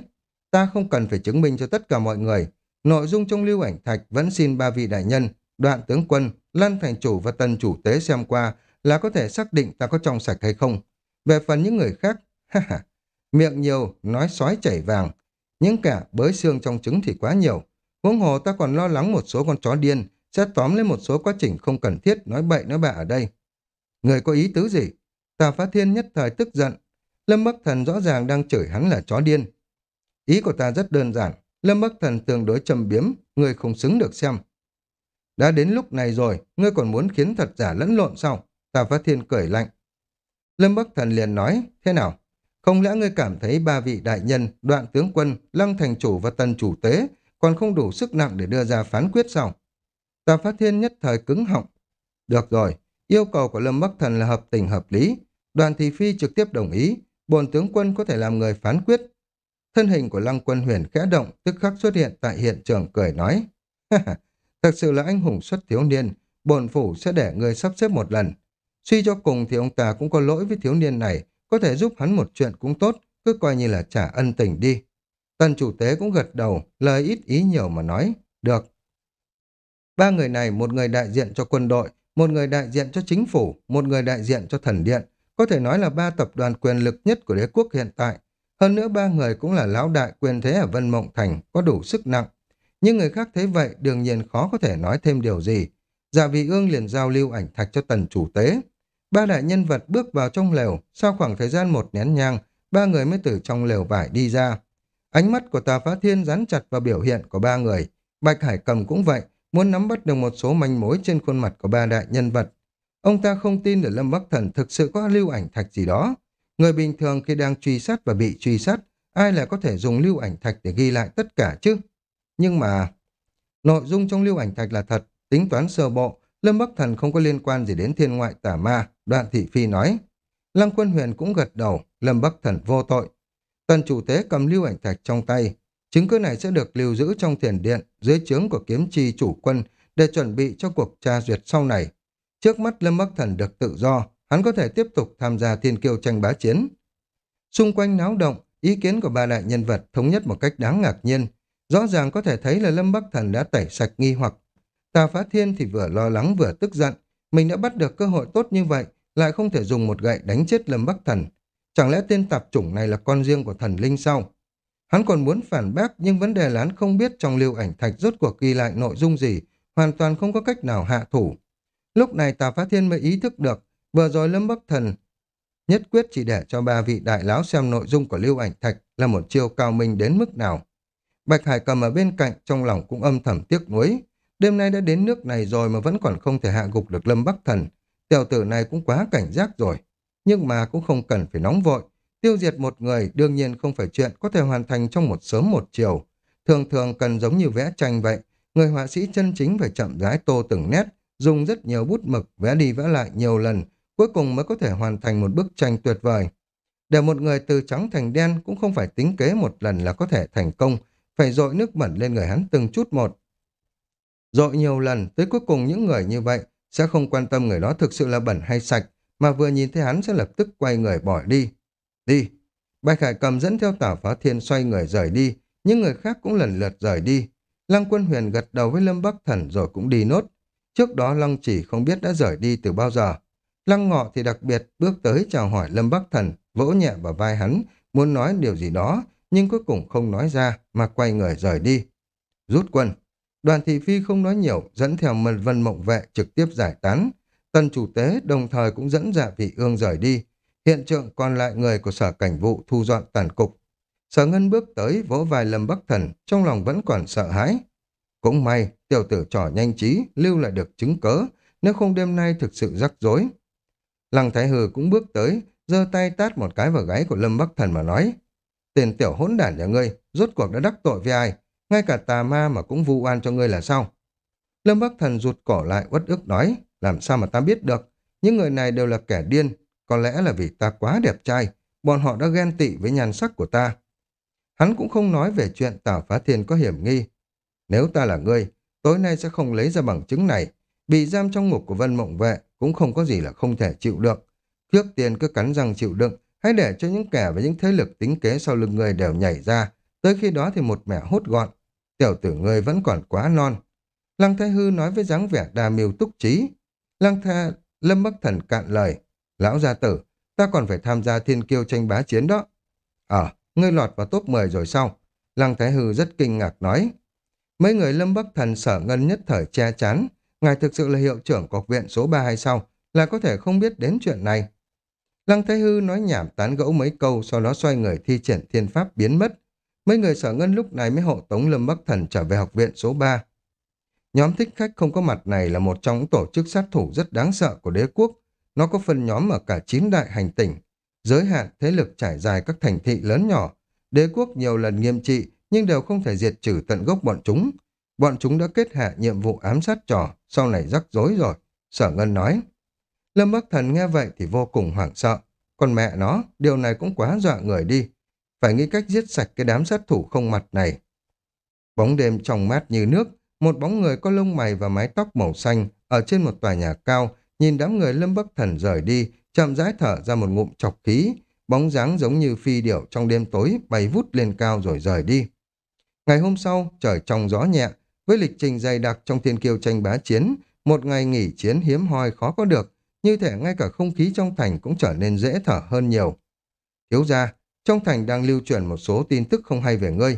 Ta không cần phải chứng minh cho tất cả mọi người. Nội dung trong lưu ảnh thạch vẫn xin ba vị đại nhân, đoạn tướng quân, lan thành chủ và tân chủ tế xem qua là có thể xác định ta có trong sạch hay không. Về phần những người khác, [LAUGHS] ha ha, Miệng nhiều, nói sói chảy vàng. Những cả bới xương trong trứng thì quá nhiều. Huống hồ ta còn lo lắng một số con chó điên sẽ tóm lấy một số quá trình không cần thiết nói bậy nói bạ ở đây. Người có ý tứ gì? Tà Phá Thiên nhất thời tức giận. Lâm Bắc Thần rõ ràng đang chửi hắn là chó điên. Ý của ta rất đơn giản. Lâm Bắc Thần tương đối trầm biếm, người không xứng được xem. Đã đến lúc này rồi, ngươi còn muốn khiến thật giả lẫn lộn sao? Tà Phá Thiên cười lạnh. Lâm Bắc Thần liền nói, thế nào? Không lẽ ngươi cảm thấy ba vị đại nhân, đoạn tướng quân, lăng thành chủ và tân chủ tế còn không đủ sức nặng để đưa ra phán quyết sao? Tà Phát Thiên nhất thời cứng họng. Được rồi, yêu cầu của Lâm Bắc Thần là hợp tình hợp lý. Đoàn Thị Phi trực tiếp đồng ý, bồn tướng quân có thể làm người phán quyết. Thân hình của lăng quân huyền khẽ động, tức khắc xuất hiện tại hiện trường cười nói. Thật sự là anh hùng xuất thiếu niên, bồn phủ sẽ để người sắp xếp một lần. Suy cho cùng thì ông ta cũng có lỗi với thiếu niên này, có thể giúp hắn một chuyện cũng tốt, cứ coi như là trả ân tình đi. Tần chủ tế cũng gật đầu, lời ít ý nhiều mà nói, được. Ba người này, một người đại diện cho quân đội, một người đại diện cho chính phủ, một người đại diện cho thần điện, có thể nói là ba tập đoàn quyền lực nhất của đế quốc hiện tại. Hơn nữa ba người cũng là lão đại quyền thế ở Vân Mộng Thành, có đủ sức nặng. Nhưng người khác thấy vậy đương nhiên khó có thể nói thêm điều gì. Dạ vị ương liền giao lưu ảnh thạch cho tần chủ tế. Ba đại nhân vật bước vào trong lều, sau khoảng thời gian một nén nhang, ba người mới từ trong lều vải đi ra. Ánh mắt của tà phá thiên dán chặt vào biểu hiện của ba người. Bạch Hải cầm cũng vậy, muốn nắm bắt được một số manh mối trên khuôn mặt của ba đại nhân vật. Ông ta không tin được Lâm Bắc Thần thực sự có lưu ảnh thạch gì đó. Người bình thường khi đang truy sát và bị truy sát, ai lại có thể dùng lưu ảnh thạch để ghi lại tất cả chứ? Nhưng mà, nội dung trong lưu ảnh thạch là thật, tính toán sơ bộ, Lâm Bắc Thần không có liên quan gì đến thiên ngoại tả ma, đoạn thị phi nói. Lăng quân huyền cũng gật đầu, Lâm Bắc Thần vô tội. Tần chủ tế cầm lưu ảnh thạch trong tay, chứng cứ này sẽ được lưu giữ trong thiền điện dưới trướng của kiếm chi chủ quân để chuẩn bị cho cuộc tra duyệt sau này. Trước mắt Lâm Bắc Thần được tự do, hắn có thể tiếp tục tham gia thiên kiêu tranh bá chiến. Xung quanh náo động, ý kiến của ba đại nhân vật thống nhất một cách đáng ngạc nhiên. Rõ ràng có thể thấy là Lâm Bắc Thần đã tẩy sạch nghi hoặc. Tà Phá Thiên thì vừa lo lắng vừa tức giận. Mình đã bắt được cơ hội tốt như vậy, lại không thể dùng một gậy đánh chết Lâm Bắc Thần. Chẳng lẽ tên tạp chủng này là con riêng của thần linh sao? Hắn còn muốn phản bác nhưng vấn đề là hắn không biết trong lưu ảnh thạch rốt cuộc ghi lại nội dung gì, hoàn toàn không có cách nào hạ thủ. Lúc này Tà Phá Thiên mới ý thức được, vừa rồi Lâm Bắc Thần nhất quyết chỉ để cho ba vị đại lão xem nội dung của lưu ảnh thạch là một chiêu cao minh đến mức nào. Bạch Hải cầm ở bên cạnh trong lòng cũng âm thầm tiếc nuối. Đêm nay đã đến nước này rồi mà vẫn còn không thể hạ gục được Lâm Bắc Thần. Tiểu tử này cũng quá cảnh giác rồi. Nhưng mà cũng không cần phải nóng vội. Tiêu diệt một người đương nhiên không phải chuyện có thể hoàn thành trong một sớm một chiều. Thường thường cần giống như vẽ tranh vậy. Người họa sĩ chân chính phải chậm rãi tô từng nét, dùng rất nhiều bút mực vẽ đi vẽ lại nhiều lần, cuối cùng mới có thể hoàn thành một bức tranh tuyệt vời. Để một người từ trắng thành đen cũng không phải tính kế một lần là có thể thành công, phải dội nước bẩn lên người hắn từng chút một. Dội nhiều lần, tới cuối cùng những người như vậy sẽ không quan tâm người đó thực sự là bẩn hay sạch, mà vừa nhìn thấy hắn sẽ lập tức quay người bỏ đi. Đi! Bạch Hải cầm dẫn theo tảo phá thiên xoay người rời đi, những người khác cũng lần lượt rời đi. Lăng quân huyền gật đầu với Lâm Bắc Thần rồi cũng đi nốt. Trước đó Lăng chỉ không biết đã rời đi từ bao giờ. Lăng ngọ thì đặc biệt bước tới chào hỏi Lâm Bắc Thần, vỗ nhẹ vào vai hắn, muốn nói điều gì đó, nhưng cuối cùng không nói ra mà quay người rời đi. Rút quân. Đoàn thị phi không nói nhiều, dẫn theo mật vân mộng vệ trực tiếp giải tán. Tần chủ tế đồng thời cũng dẫn dạ vị ương rời đi. Hiện trường còn lại người của sở cảnh vụ thu dọn tàn cục. Sở ngân bước tới vỗ vai Lâm Bắc Thần, trong lòng vẫn còn sợ hãi. Cũng may, tiểu tử trò nhanh trí, lưu lại được chứng cớ, nếu không đêm nay thực sự rắc rối. Lăng Thái Hư cũng bước tới, giơ tay tát một cái vào gáy của Lâm Bắc Thần mà nói. Tiền tiểu hỗn đản nhà ngươi, rốt cuộc đã đắc tội với ai? Ngay cả tà ma mà cũng vu oan cho ngươi là sao? Lâm Bắc Thần rụt cổ lại uất ức nói, làm sao mà ta biết được? Những người này đều là kẻ điên, có lẽ là vì ta quá đẹp trai, bọn họ đã ghen tị với nhan sắc của ta. Hắn cũng không nói về chuyện Tào Phá Thiên có hiểm nghi. Nếu ta là ngươi, tối nay sẽ không lấy ra bằng chứng này. Bị giam trong ngục của Vân Mộng Vệ cũng không có gì là không thể chịu được. Trước tiên cứ cắn răng chịu đựng, hãy để cho những kẻ và những thế lực tính kế sau lưng người đều nhảy ra. Tới khi đó thì một mẻ hốt gọn. Tiểu tử ngươi vẫn còn quá non. Lăng Thái Hư nói với dáng vẻ đa miêu túc trí. Lăng Tha Lâm Bắc Thần cạn lời. Lão gia tử, ta còn phải tham gia thiên kiêu tranh bá chiến đó. Ờ, ngươi lọt vào top 10 rồi sao? Lăng Thái Hư rất kinh ngạc nói. Mấy người Lâm Bắc Thần sở ngân nhất thời che chắn. Ngài thực sự là hiệu trưởng học viện số 3 hay sao? Là có thể không biết đến chuyện này. Lăng Thái Hư nói nhảm tán gẫu mấy câu, sau đó xoay người thi triển thiên pháp biến mất. Mấy người sở ngân lúc này mới hộ tống Lâm Bắc Thần trở về học viện số 3. Nhóm thích khách không có mặt này là một trong những tổ chức sát thủ rất đáng sợ của đế quốc. Nó có phân nhóm ở cả chín đại hành tỉnh, giới hạn thế lực trải dài các thành thị lớn nhỏ. Đế quốc nhiều lần nghiêm trị nhưng đều không thể diệt trừ tận gốc bọn chúng. Bọn chúng đã kết hạ nhiệm vụ ám sát trò, sau này rắc rối rồi. Sở Ngân nói. Lâm Bắc Thần nghe vậy thì vô cùng hoảng sợ. Còn mẹ nó, điều này cũng quá dọa người đi. Phải nghĩ cách giết sạch cái đám sát thủ không mặt này. Bóng đêm trong mát như nước, một bóng người có lông mày và mái tóc màu xanh ở trên một tòa nhà cao, nhìn đám người Lâm Bắc Thần rời đi, chậm rãi thở ra một ngụm chọc khí, bóng dáng giống như phi điểu trong đêm tối bay vút lên cao rồi rời đi. Ngày hôm sau, trời trong gió nhẹ, với lịch trình dày đặc trong thiên kiêu tranh bá chiến, một ngày nghỉ chiến hiếm hoi khó có được, như thể ngay cả không khí trong thành cũng trở nên dễ thở hơn nhiều. Thiếu ra, trong thành đang lưu truyền một số tin tức không hay về ngươi.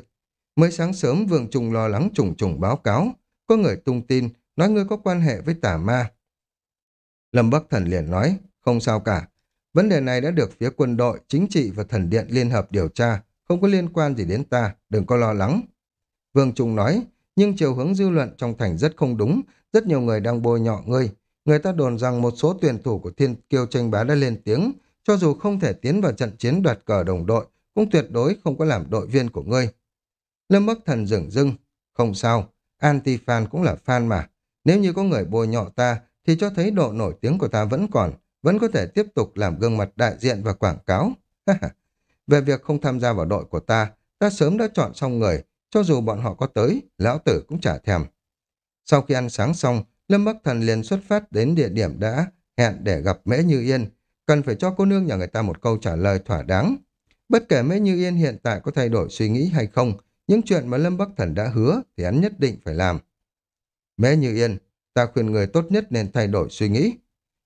Mới sáng sớm Vương Trung lo lắng trùng trùng báo cáo, có người tung tin, nói ngươi có quan hệ với tà ma. Lâm Bắc Thần liền nói, không sao cả. Vấn đề này đã được phía quân đội, chính trị và thần điện liên hợp điều tra, không có liên quan gì đến ta, đừng có lo lắng. Vương Trung nói, nhưng chiều hướng dư luận trong thành rất không đúng, rất nhiều người đang bôi nhọ ngươi. Người ta đồn rằng một số tuyển thủ của thiên kiêu tranh bá đã lên tiếng, cho dù không thể tiến vào trận chiến đoạt cờ đồng đội, cũng tuyệt đối không có làm đội viên của ngươi. Lâm Bắc Thần dừng dưng, không sao, anti-fan cũng là fan mà. Nếu như có người bôi nhọ ta, thì cho thấy độ nổi tiếng của ta vẫn còn, vẫn có thể tiếp tục làm gương mặt đại diện và quảng cáo. Về việc không tham gia vào đội của ta, ta sớm đã chọn xong người, cho dù bọn họ có tới, lão tử cũng chả thèm. Sau khi ăn sáng xong, Lâm Bắc Thần liền xuất phát đến địa điểm đã hẹn để gặp Mễ Như Yên, cần phải cho cô nương nhà người ta một câu trả lời thỏa đáng. Bất kể Mễ Như Yên hiện tại có thay đổi suy nghĩ hay không, những chuyện mà Lâm Bắc Thần đã hứa thì hắn nhất định phải làm. Mễ Như Yên, ta khuyên người tốt nhất nên thay đổi suy nghĩ.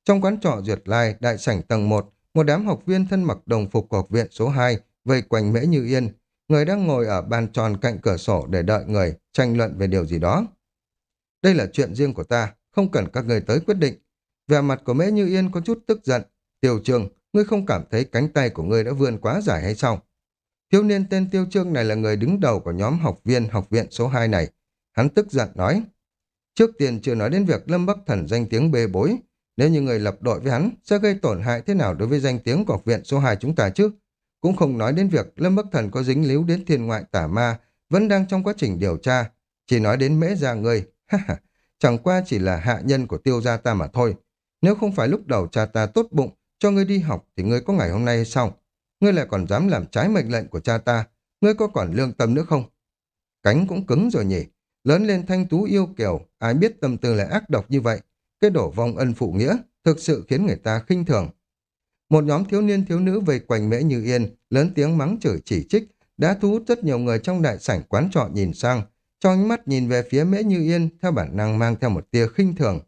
Trong quán trọ Duyệt Lai, đại sảnh tầng 1, một đám học viên thân mặc đồng phục của học viện số 2 vây quanh Mễ Như Yên, người đang ngồi ở bàn tròn cạnh cửa sổ để đợi người tranh luận về điều gì đó. Đây là chuyện riêng của ta, không cần các người tới quyết định. Vẻ mặt của Mễ Như Yên có chút tức giận. Tiêu Trương, ngươi không cảm thấy cánh tay của ngươi đã vươn quá dài hay sao? Thiếu niên tên Tiêu Trương này là người đứng đầu của nhóm học viên học viện số 2 này. Hắn tức giận nói. Trước tiên chưa nói đến việc Lâm Bắc Thần danh tiếng bê bối. Nếu như người lập đội với hắn, sẽ gây tổn hại thế nào đối với danh tiếng của học viện số 2 chúng ta chứ? Cũng không nói đến việc Lâm Bắc Thần có dính líu đến thiên ngoại tả ma, vẫn đang trong quá trình điều tra. Chỉ nói đến mễ gia người, [LAUGHS] chẳng qua chỉ là hạ nhân của tiêu gia ta mà thôi. Nếu không phải lúc đầu cha ta tốt bụng, cho ngươi đi học thì ngươi có ngày hôm nay hay sao? Ngươi lại còn dám làm trái mệnh lệnh của cha ta, ngươi có còn lương tâm nữa không? Cánh cũng cứng rồi nhỉ, lớn lên thanh tú yêu kiều, ai biết tâm tư lại ác độc như vậy. Cái đổ vong ân phụ nghĩa thực sự khiến người ta khinh thường. Một nhóm thiếu niên thiếu nữ vây quanh mễ như yên, lớn tiếng mắng chửi chỉ trích, đã thu hút rất nhiều người trong đại sảnh quán trọ nhìn sang, cho ánh mắt nhìn về phía Mễ Như Yên theo bản năng mang theo một tia khinh thường.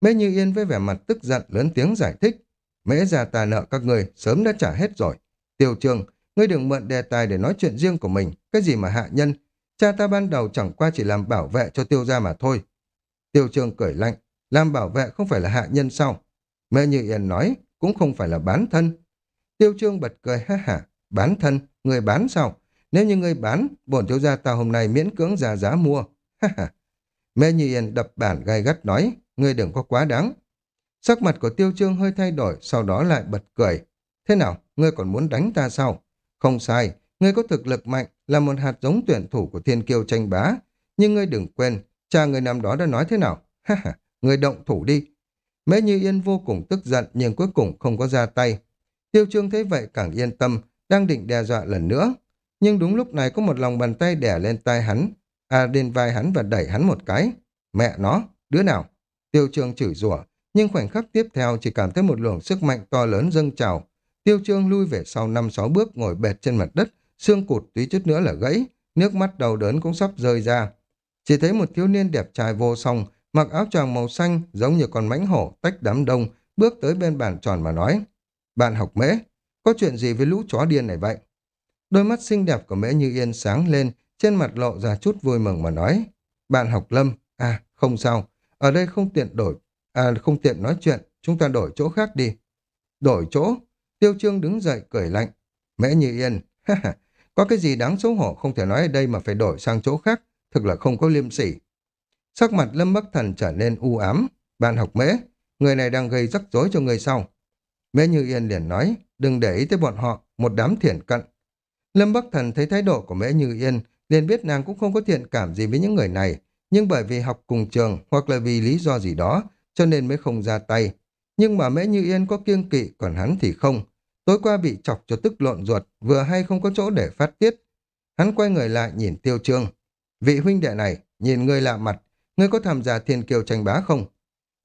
Mễ Như Yên với vẻ mặt tức giận lớn tiếng giải thích. Mễ già ta nợ các người sớm đã trả hết rồi. Tiêu trường, ngươi đừng mượn đề tài để nói chuyện riêng của mình. Cái gì mà hạ nhân? Cha ta ban đầu chẳng qua chỉ làm bảo vệ cho tiêu gia mà thôi. Tiêu trường cười lạnh. Làm bảo vệ không phải là hạ nhân sao? Mễ Như Yên nói, cũng không phải là bán thân. Tiêu trương bật cười ha hả. Bán thân? Người bán sao? Nếu như người bán, bổn thiếu gia ta hôm nay miễn cưỡng ra giá mua. ha Mê Như Yên đập bản gai gắt nói, ngươi đừng có quá đáng. Sắc mặt của tiêu trương hơi thay đổi, sau đó lại bật cười. Thế nào, ngươi còn muốn đánh ta sao? Không sai, ngươi có thực lực mạnh, là một hạt giống tuyển thủ của thiên kiêu tranh bá. Nhưng ngươi đừng quên, cha người năm đó đã nói thế nào? Ha ha, ngươi động thủ đi. Mễ Như Yên vô cùng tức giận nhưng cuối cùng không có ra tay. Tiêu trương thấy vậy càng yên tâm, đang định đe dọa lần nữa. Nhưng đúng lúc này có một lòng bàn tay đẻ lên tai hắn, à lên vai hắn và đẩy hắn một cái. Mẹ nó, đứa nào? Tiêu trương chửi rủa nhưng khoảnh khắc tiếp theo chỉ cảm thấy một luồng sức mạnh to lớn dâng trào. Tiêu trương lui về sau năm sáu bước ngồi bệt trên mặt đất, xương cụt tí chút nữa là gãy, nước mắt đầu đớn cũng sắp rơi ra. Chỉ thấy một thiếu niên đẹp trai vô song, mặc áo choàng màu xanh giống như con mãnh hổ tách đám đông, bước tới bên bàn tròn mà nói. Bạn học mễ, có chuyện gì với lũ chó điên này vậy? Đôi mắt xinh đẹp của Mễ Như Yên sáng lên, trên mặt lộ ra chút vui mừng mà nói. Bạn học Lâm, à không sao, ở đây không tiện đổi, à không tiện nói chuyện, chúng ta đổi chỗ khác đi. Đổi chỗ? Tiêu Trương đứng dậy cười lạnh. Mễ Như Yên, ha ha, có cái gì đáng xấu hổ không thể nói ở đây mà phải đổi sang chỗ khác, thực là không có liêm sỉ. Sắc mặt Lâm Bắc Thần trở nên u ám. Bạn học Mễ, người này đang gây rắc rối cho người sau. Mễ Như Yên liền nói, đừng để ý tới bọn họ, một đám thiển cận. Lâm Bắc Thần thấy thái độ của Mễ Như Yên, liền biết nàng cũng không có thiện cảm gì với những người này, nhưng bởi vì học cùng trường hoặc là vì lý do gì đó, cho nên mới không ra tay. Nhưng mà Mễ Như Yên có kiêng kỵ, còn hắn thì không. Tối qua bị chọc cho tức lộn ruột, vừa hay không có chỗ để phát tiết. Hắn quay người lại nhìn Tiêu Trương. Vị huynh đệ này, nhìn người lạ mặt, ngươi có tham gia thiên kiều tranh bá không?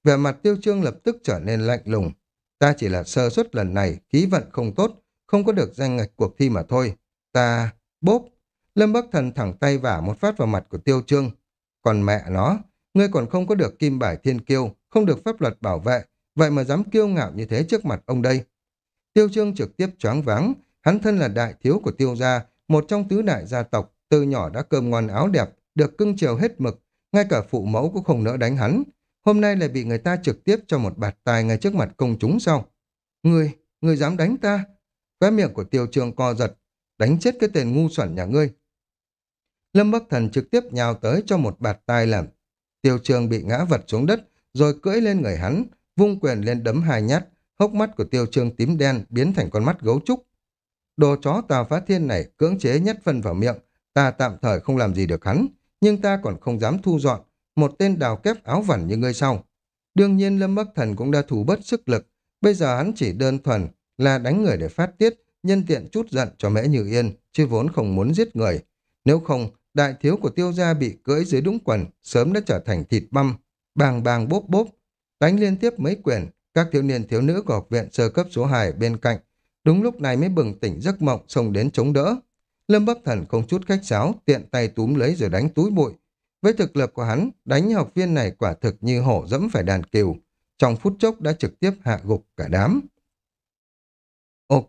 Vẻ mặt Tiêu Trương lập tức trở nên lạnh lùng. Ta chỉ là sơ suất lần này, khí vận không tốt, không có được danh ngạch cuộc thi mà thôi. Ta... bốp! Lâm Bắc Thần thẳng tay vả một phát vào mặt của Tiêu Trương. Còn mẹ nó, ngươi còn không có được kim bài thiên kiêu, không được pháp luật bảo vệ, vậy mà dám kiêu ngạo như thế trước mặt ông đây. Tiêu Trương trực tiếp choáng váng, hắn thân là đại thiếu của Tiêu gia, một trong tứ đại gia tộc, từ nhỏ đã cơm ngon áo đẹp, được cưng chiều hết mực, ngay cả phụ mẫu cũng không nỡ đánh hắn. Hôm nay lại bị người ta trực tiếp cho một bạt tài ngay trước mặt công chúng sau. Ngươi, ngươi dám đánh ta? Khóe miệng của tiêu Trường co giật, đánh chết cái tên ngu xuẩn nhà ngươi. Lâm Bắc Thần trực tiếp nhào tới cho một bạt tai làm. Tiêu Trường bị ngã vật xuống đất, rồi cưỡi lên người hắn, vung quyền lên đấm hai nhát, hốc mắt của tiêu Trường tím đen biến thành con mắt gấu trúc. Đồ chó tà phá thiên này cưỡng chế nhất phân vào miệng, ta tạm thời không làm gì được hắn, nhưng ta còn không dám thu dọn một tên đào kép áo vẩn như ngươi sau. Đương nhiên Lâm Bắc Thần cũng đã thủ bất sức lực, bây giờ hắn chỉ đơn thuần là đánh người để phát tiết, nhân tiện chút giận cho Mễ Như Yên, chứ vốn không muốn giết người. Nếu không, đại thiếu của tiêu gia bị cưỡi dưới đúng quần, sớm đã trở thành thịt băm, bàng bàng bốp bốp, đánh liên tiếp mấy quyền, các thiếu niên thiếu nữ của học viện sơ cấp số 2 bên cạnh. Đúng lúc này mới bừng tỉnh giấc mộng xông đến chống đỡ. Lâm Bắc Thần không chút khách sáo, tiện tay túm lấy rồi đánh túi bụi. Với thực lực của hắn, đánh học viên này quả thực như hổ dẫm phải đàn kiều. Trong phút chốc đã trực tiếp hạ gục cả đám. Ok,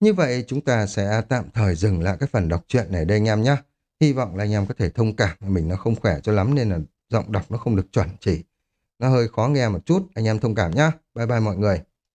như vậy chúng ta sẽ tạm thời dừng lại cái phần đọc truyện này đây anh em nhé. Hy vọng là anh em có thể thông cảm, mình nó không khỏe cho lắm nên là giọng đọc nó không được chuẩn chỉ. Nó hơi khó nghe một chút, anh em thông cảm nhé. Bye bye mọi người.